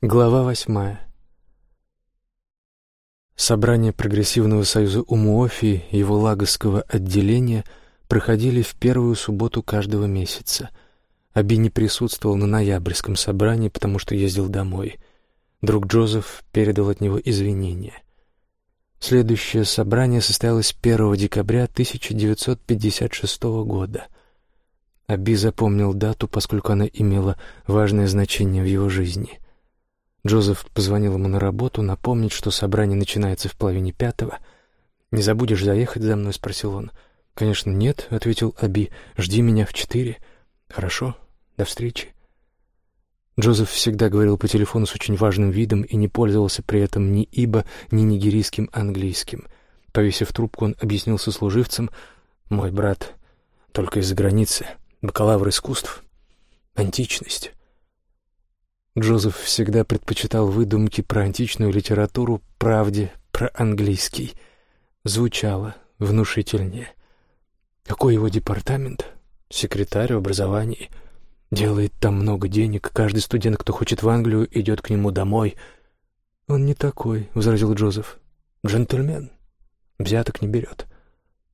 Глава восьмая. Собрания Прогрессивного союза Умуофи и его лагосского отделения проходили в первую субботу каждого месяца. Аби не присутствовал на ноябрьском собрании, потому что ездил домой. Друг Джозеф передал от него извинения. Следующее собрание состоялось 1 декабря 1956 года. Аби запомнил дату, поскольку она имела важное значение в его жизни — Джозеф позвонил ему на работу, напомнить, что собрание начинается в половине пятого. «Не забудешь заехать за мной?» — спросил он. «Конечно, нет», — ответил Аби. «Жди меня в четыре». «Хорошо. До встречи». Джозеф всегда говорил по телефону с очень важным видом и не пользовался при этом ни ибо, ни нигерийским английским. Повесив трубку, он объяснил сослуживцам, «Мой брат только из-за границы, бакалавр искусств, античность». Джозеф всегда предпочитал выдумки про античную литературу правде про английский. Звучало внушительнее. Какой его департамент? Секретарь в образовании. Делает там много денег. Каждый студент, кто хочет в Англию, идет к нему домой. «Он не такой», — возразил Джозеф. «Джентльмен. Взяток не берет».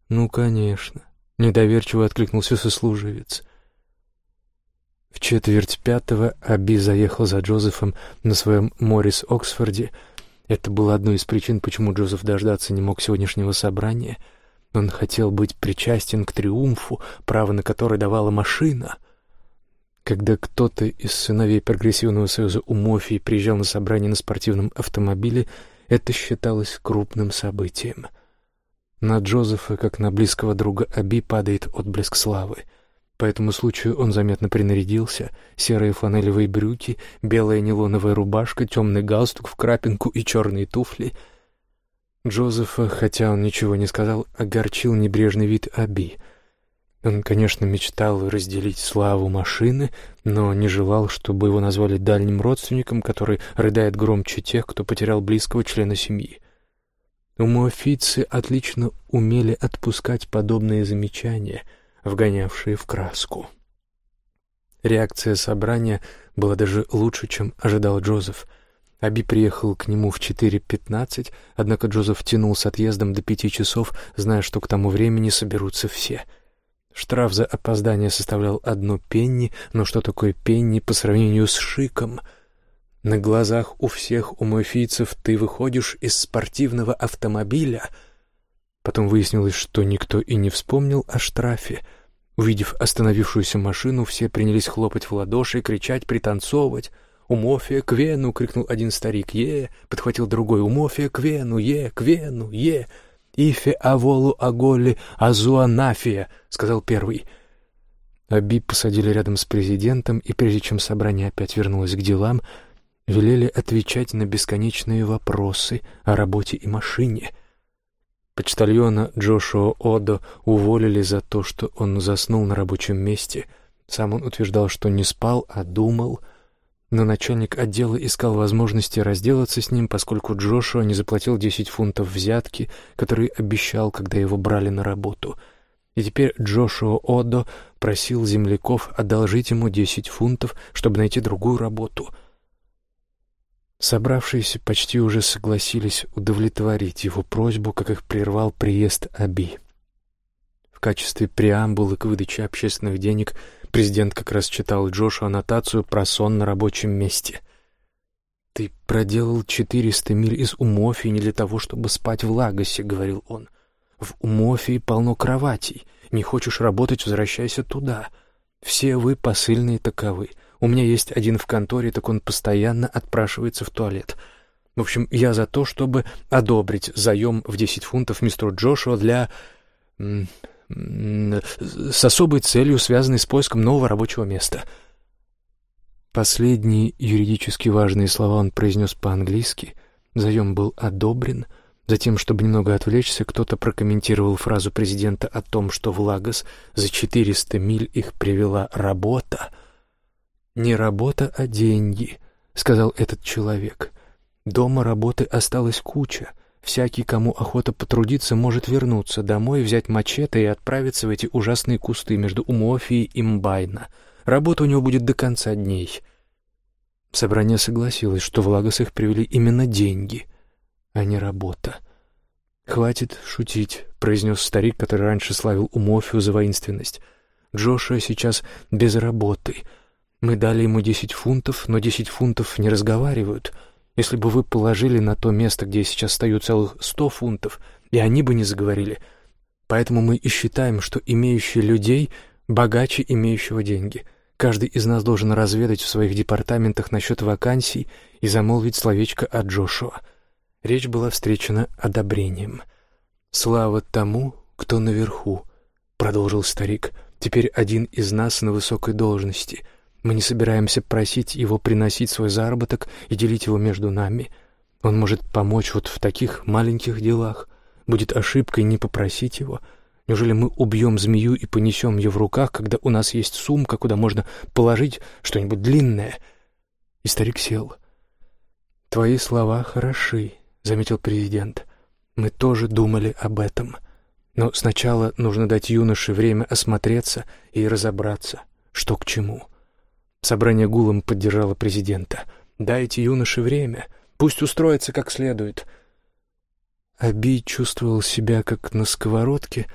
«Ну, конечно», — недоверчиво откликнулся сослуживец. В четверть пятого Аби заехал за Джозефом на своем Моррис Оксфорде. Это было одной из причин, почему Джозеф дождаться не мог сегодняшнего собрания. Он хотел быть причастен к триумфу, право на который давала машина. Когда кто-то из сыновей Прогрессивного союза Умофии приезжал на собрание на спортивном автомобиле, это считалось крупным событием. На Джозефа, как на близкого друга Аби, падает отблеск славы — по этому случаю он заметно принарядился. Серые фланелевые брюки, белая нейлоновая рубашка, темный галстук в крапинку и черные туфли. Джозефа, хотя он ничего не сказал, огорчил небрежный вид Аби. Он, конечно, мечтал разделить славу машины, но не желал, чтобы его назвали дальним родственником, который рыдает громче тех, кто потерял близкого члена семьи. Умуофийцы отлично умели отпускать подобные замечания — вгонявшие в краску. Реакция собрания была даже лучше, чем ожидал Джозеф. Аби приехал к нему в 4.15, однако Джозеф тянул с отъездом до пяти часов, зная, что к тому времени соберутся все. Штраф за опоздание составлял одно пенни, но что такое пенни по сравнению с шиком? На глазах у всех умофийцев ты выходишь из спортивного автомобиля — Потом выяснилось, что никто и не вспомнил о штрафе. Увидев остановившуюся машину, все принялись хлопать в ладоши, кричать, пританцовывать. «Умофия к вену!» — крикнул один старик. «Е!» — подхватил другой. «Умофия к вену! Е! К вену! Е!» «Ифе аволу аголи азуанафия!» — сказал первый. Аби посадили рядом с президентом, и прежде чем собрание опять вернулось к делам, велели отвечать на бесконечные вопросы о работе и машине — Почтальона Джошуа Одо уволили за то, что он заснул на рабочем месте. Сам он утверждал, что не спал, а думал. Но начальник отдела искал возможности разделаться с ним, поскольку Джошуа не заплатил 10 фунтов взятки, которые обещал, когда его брали на работу. И теперь Джошуа Одо просил земляков одолжить ему 10 фунтов, чтобы найти другую работу — Собравшиеся почти уже согласились удовлетворить его просьбу, как их прервал приезд Аби. В качестве преамбулы к выдаче общественных денег президент как раз читал Джошу аннотацию про сон на рабочем месте. «Ты проделал четыреста миль из Умофии не для того, чтобы спать в Лагосе», — говорил он. «В Умофии полно кроватей. Не хочешь работать — возвращайся туда. Все вы посыльные таковы». У меня есть один в конторе, так он постоянно отпрашивается в туалет. В общем, я за то, чтобы одобрить заем в 10 фунтов мистеру Джошуа для... с особой целью, связанной с поиском нового рабочего места. Последние юридически важные слова он произнес по-английски. Заем был одобрен. Затем, чтобы немного отвлечься, кто-то прокомментировал фразу президента о том, что в Лагос за 400 миль их привела работа — «Не работа, а деньги», — сказал этот человек. «Дома работы осталась куча. Всякий, кому охота потрудиться, может вернуться домой, взять мачете и отправиться в эти ужасные кусты между Умофией и Мбайна. Работа у него будет до конца дней». Собрание согласилось, что в Лагос их привели именно деньги, а не работа. «Хватит шутить», — произнес старик, который раньше славил Умофию за воинственность. «Джошуа сейчас без работы. Мы дали ему десять фунтов, но десять фунтов не разговаривают. Если бы вы положили на то место, где сейчас стою, целых сто фунтов, и они бы не заговорили. Поэтому мы и считаем, что имеющие людей богаче имеющего деньги. Каждый из нас должен разведать в своих департаментах насчет вакансий и замолвить словечко о Джошуа». Речь была встречена одобрением. «Слава тому, кто наверху», — продолжил старик. «Теперь один из нас на высокой должности. Мы не собираемся просить его приносить свой заработок и делить его между нами. Он может помочь вот в таких маленьких делах. Будет ошибкой не попросить его. Неужели мы убьем змею и понесем ее в руках, когда у нас есть сумка, куда можно положить что-нибудь длинное?» И старик сел. «Твои слова хороши», — заметил президент. «Мы тоже думали об этом. Но сначала нужно дать юноше время осмотреться и разобраться, что к чему». Собрание гулом поддержало президента. «Дайте юноше время, пусть устроится как следует». Аби чувствовал себя как на сковородке,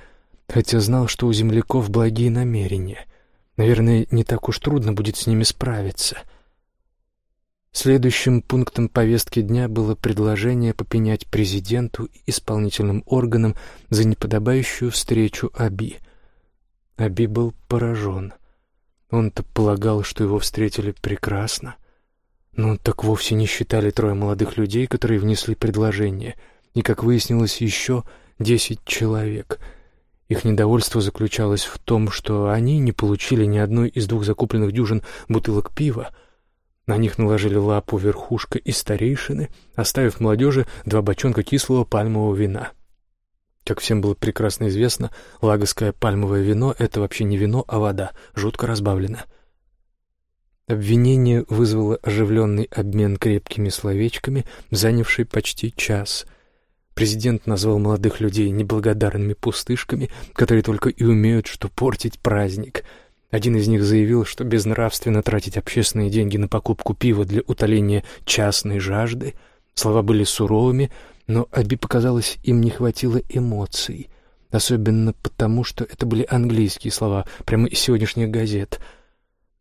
хотя знал, что у земляков благие намерения. Наверное, не так уж трудно будет с ними справиться — Следующим пунктом повестки дня было предложение попенять президенту и исполнительным органам за неподобающую встречу Аби. Аби был поражен. Он-то полагал, что его встретили прекрасно. Но так вовсе не считали трое молодых людей, которые внесли предложение, и, как выяснилось, еще десять человек. Их недовольство заключалось в том, что они не получили ни одной из двух закупленных дюжин бутылок пива, на них наложили лапу верхушка и старейшины, оставив молодежи два бочонка кислого пальмового вина. Как всем было прекрасно известно, лагоское пальмовое вино — это вообще не вино, а вода, жутко разбавлено. Обвинение вызвало оживленный обмен крепкими словечками, занявший почти час. Президент назвал молодых людей неблагодарными пустышками, которые только и умеют что портить праздник — один из них заявил, что безнравственно тратить общественные деньги на покупку пива для утоления частной жажды. Слова были суровыми, но Аби показалось, им не хватило эмоций. Особенно потому, что это были английские слова, прямо из сегодняшних газет.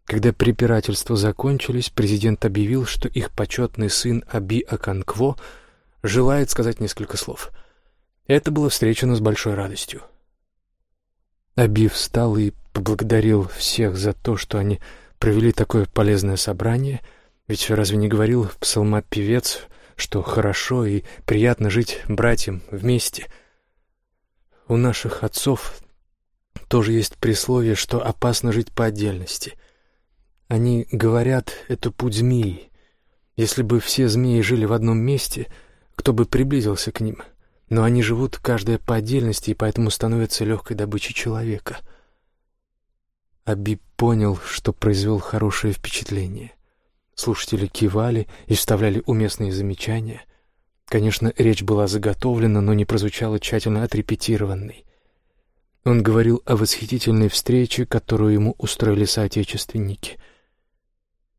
Когда препирательства закончились, президент объявил, что их почетный сын Аби Аканкво желает сказать несколько слов. Это было встречено с большой радостью. Аби встал и поблагодарил всех за то, что они провели такое полезное собрание, ведь разве не говорил псалмопевец, что хорошо и приятно жить братьям вместе? У наших отцов тоже есть присловие, что опасно жить по отдельности. Они говорят, это путь змеи. Если бы все змеи жили в одном месте, кто бы приблизился к ним? Но они живут каждая по отдельности и поэтому становятся легкой добычей человека — Аби понял, что произвел хорошее впечатление. Слушатели кивали и вставляли уместные замечания. Конечно, речь была заготовлена, но не прозвучала тщательно отрепетированной. Он говорил о восхитительной встрече, которую ему устроили соотечественники.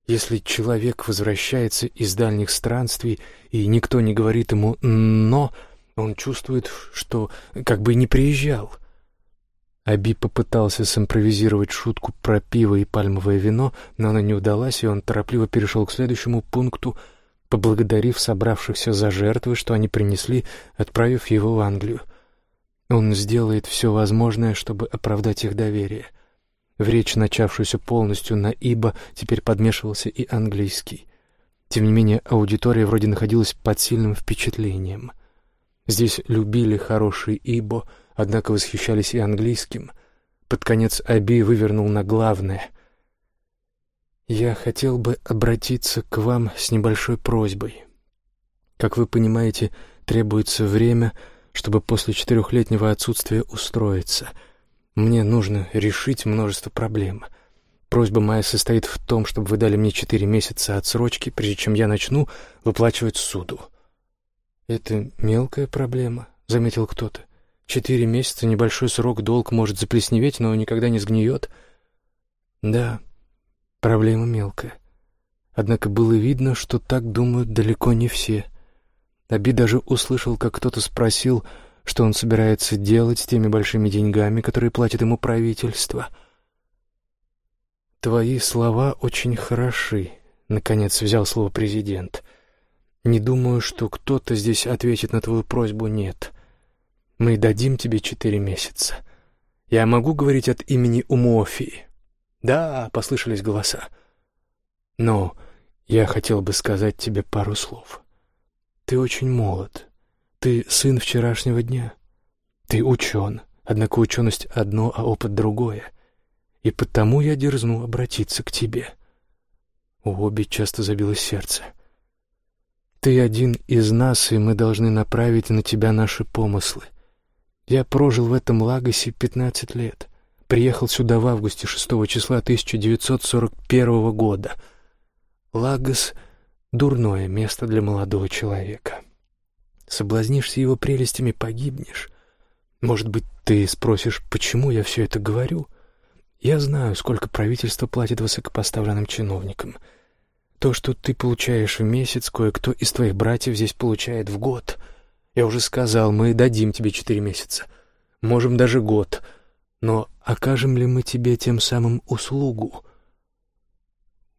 Если человек возвращается из дальних странствий, и никто не говорит ему «но», он чувствует, что как бы не приезжал — Аби попытался симпровизировать шутку про пиво и пальмовое вино, но она не удалась, и он торопливо перешел к следующему пункту, поблагодарив собравшихся за жертвы, что они принесли, отправив его в Англию. Он сделает все возможное, чтобы оправдать их доверие. В речь, начавшуюся полностью на «ибо», теперь подмешивался и английский. Тем не менее, аудитория вроде находилась под сильным впечатлением. Здесь любили хороший «ибо», однако восхищались и английским. Под конец Аби вывернул на главное. «Я хотел бы обратиться к вам с небольшой просьбой. Как вы понимаете, требуется время, чтобы после четырехлетнего отсутствия устроиться. Мне нужно решить множество проблем». Просьба моя состоит в том, чтобы вы дали мне четыре месяца отсрочки, прежде чем я начну выплачивать суду. Это мелкая проблема, заметил кто-то. Четыре месяца — небольшой срок, долг может заплесневеть, но никогда не сгниет. Да, проблема мелкая. Однако было видно, что так думают далеко не все. Аби даже услышал, как кто-то спросил, что он собирается делать с теми большими деньгами, которые платит ему правительство. «Твои слова очень хороши», — наконец взял слово президент. «Не думаю, что кто-то здесь ответит на твою просьбу «нет». Мы дадим тебе четыре месяца. Я могу говорить от имени Умофии?» «Да», — послышались голоса. «Но я хотел бы сказать тебе пару слов. Ты очень молод. Ты сын вчерашнего дня. Ты учен, однако ученость одно, а опыт другое. И потому я дерзну обратиться к тебе». У Оби часто забилось сердце. «Ты один из нас, и мы должны направить на тебя наши помыслы. Я прожил в этом Лагосе пятнадцать лет. Приехал сюда в августе шестого числа 1941 года. Лагос — дурное место для молодого человека. Соблазнишься его прелестями — погибнешь. Может быть, ты спросишь, почему я все это говорю? Я знаю, сколько правительство платит высокопоставленным чиновникам. То, что ты получаешь в месяц, кое-кто из твоих братьев здесь получает в год — я уже сказал, мы дадим тебе четыре месяца. Можем даже год. Но окажем ли мы тебе тем самым услугу?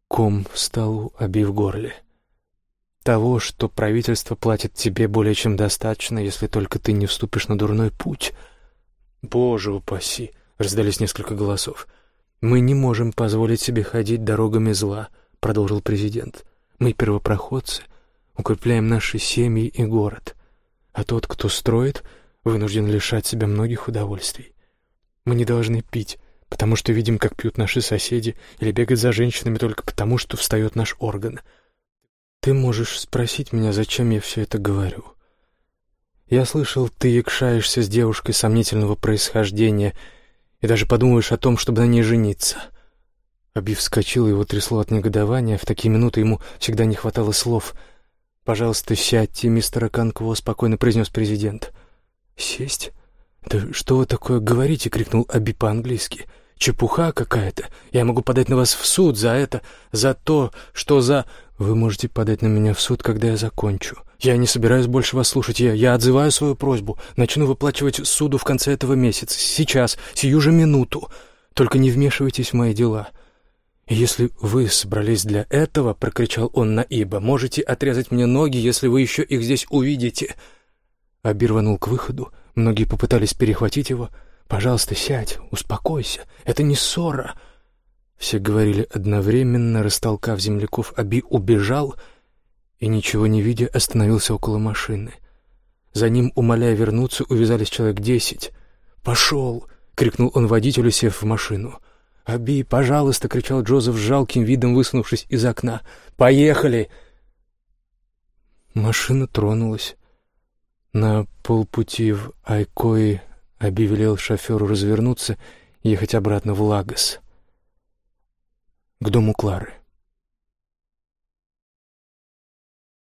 Ком встал у Аби в горле. Того, что правительство платит тебе более чем достаточно, если только ты не вступишь на дурной путь. Боже упаси! Раздались несколько голосов. Мы не можем позволить себе ходить дорогами зла, продолжил президент. Мы первопроходцы, укрепляем наши семьи и город а тот, кто строит, вынужден лишать себя многих удовольствий. Мы не должны пить, потому что видим, как пьют наши соседи, или бегать за женщинами только потому, что встает наш орган. Ты можешь спросить меня, зачем я все это говорю. Я слышал, ты якшаешься с девушкой сомнительного происхождения и даже подумаешь о том, чтобы на ней жениться. Аби вскочил, его трясло от негодования, в такие минуты ему всегда не хватало слов — «Пожалуйста, сядьте, мистер Аканкво», — спокойно произнес президент. «Сесть? Да что вы такое говорите?» — крикнул Аби по-английски. «Чепуха какая-то. Я могу подать на вас в суд за это, за то, что за...» «Вы можете подать на меня в суд, когда я закончу. Я не собираюсь больше вас слушать. Я, я отзываю свою просьбу. Начну выплачивать суду в конце этого месяца. Сейчас, сию же минуту. Только не вмешивайтесь в мои дела. «Если вы собрались для этого, — прокричал он на Иба, — можете отрезать мне ноги, если вы еще их здесь увидите». Аби рванул к выходу. Многие попытались перехватить его. «Пожалуйста, сядь, успокойся. Это не ссора». Все говорили одновременно, растолкав земляков, Аби убежал и, ничего не видя, остановился около машины. За ним, умоляя вернуться, увязались человек десять. «Пошел!» — крикнул он водителю, сев в машину. «Аби, пожалуйста!» — кричал Джозеф жалким видом, высунувшись из окна. «Поехали!» Машина тронулась. На полпути в Айкои Аби велел шоферу развернуться и ехать обратно в Лагос, к дому Клары.